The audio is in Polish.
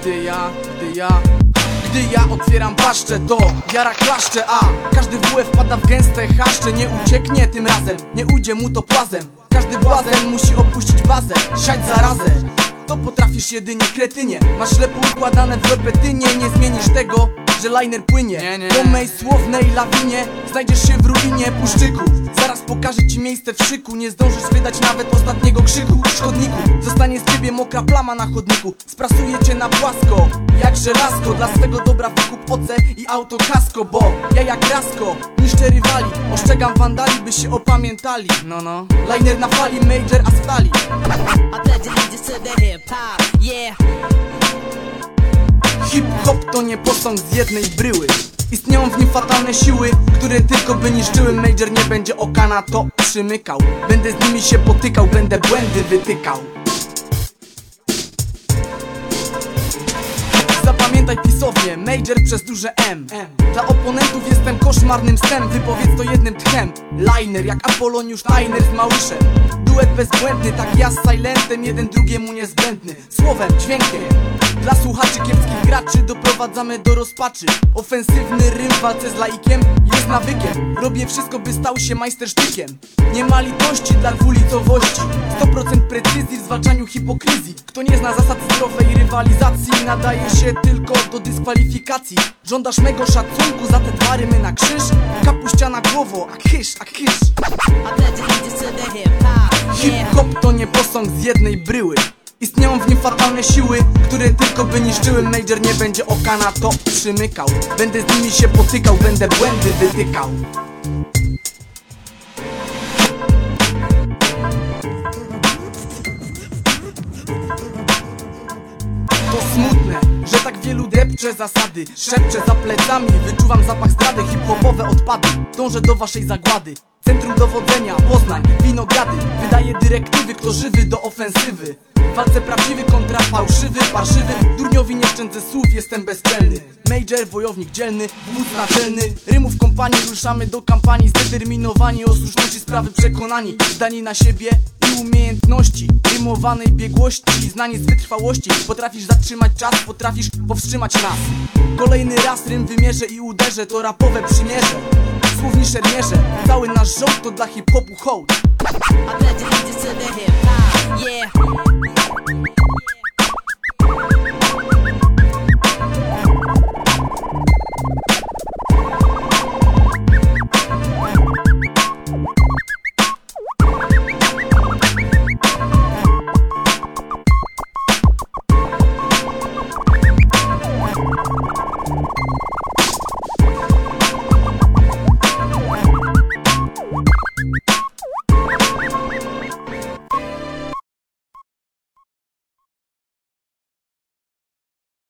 Gdy ja, gdy ja Gdy ja otwieram paszczę to Jara klaszcze, a Każdy WF wpada w gęste chaszcze. Nie ucieknie tym razem, nie ujdzie mu to płazem. Każdy błazen musi opuścić bazę Siać zarazę. To potrafisz jedynie kretynie. Masz lepo układane w repetynie Nie zmienisz tego, że liner płynie Nie, nie. Po mej słownej lawinie. Znajdziesz się w ruinie puszczyku. Zaraz pokażę ci miejsce w szyku. Nie zdążysz wydać nawet ostatniego krzyku. Szkodniku, zostanie z ciebie mokra plama na chodniku. Sprasuje cię na płasko, jak żelazko. Dla swego dobra wykup oce i auto kasko Bo ja jak rasko, niszczę rywali. Ostrzegam wandali, by się opamiętali. No, no. Liner na fali, major asfali. I pledge allegiance to the hip hop, yeah. Hip-hop to nie posąg z jednej bryły. Istnieją w nim fatalne siły, które tylko by niszczyły. Major nie będzie oka na to przymykał. Będę z nimi się potykał, będę błędy wytykał Zapamiętaj pisownie, Major przez duże M. Dla oponentów jestem koszmarnym snem Wypowiedz to jednym tchem. Liner jak Apoloniusz Liner z Małyszem. Duet bezbłędny, tak ja z Silentem Jeden drugiemu niezbędny. Słowem, dźwiękiem. Dla słuchaczy kiepskich graczy doprowadzamy do rozpaczy. Ofensywny rym w walce z laikiem jest nawykiem. Robię wszystko by stał się majstersztykiem. Nie ma litości dla dwulicowości 100% precyzji w zwalczaniu hipokryzji. Kto nie zna zasad zdrowej rywalizacji Nadaje się tylko do dyskwalifikacji. Żądasz mego szacunku za te dwa rymy na krzyż. Kapuściana głowo, a kysz, a kysz. Hip-hop to nie posąg z jednej bryły. Istnieją w nim fatalne siły, które tylko by niszczyły. Major nie będzie oka na to przymykał. Będę z nimi się potykał, będę błędy wytykał że tak wielu depcze zasady. Szepcze za plecami, wyczuwam zapach zdrady Hip-hopowe odpady, dążę do waszej zagłady Centrum dowodzenia, Poznań, winogrady. Wydaje dyrektywy, kto żywy do ofensywy. Walce prawdziwy kontra fałszywy, parszywy. Durniowi nie szczędzę słów, jestem bezczelny. Major, wojownik dzielny, wódz naczelny. Rymów kompanii, ruszamy do kampanii. Zdeterminowani, o słuszności sprawy przekonani. Zdani na siebie i umiejętności Rymowanej biegłości, znanie z wytrwałości. Potrafisz zatrzymać czas, potrafisz powstrzymać nas. Kolejny raz rym wymierzę i uderzę To rapowe przymierze słowni szermierze Cały nasz rząd to dla hip-hopu hołd. Thank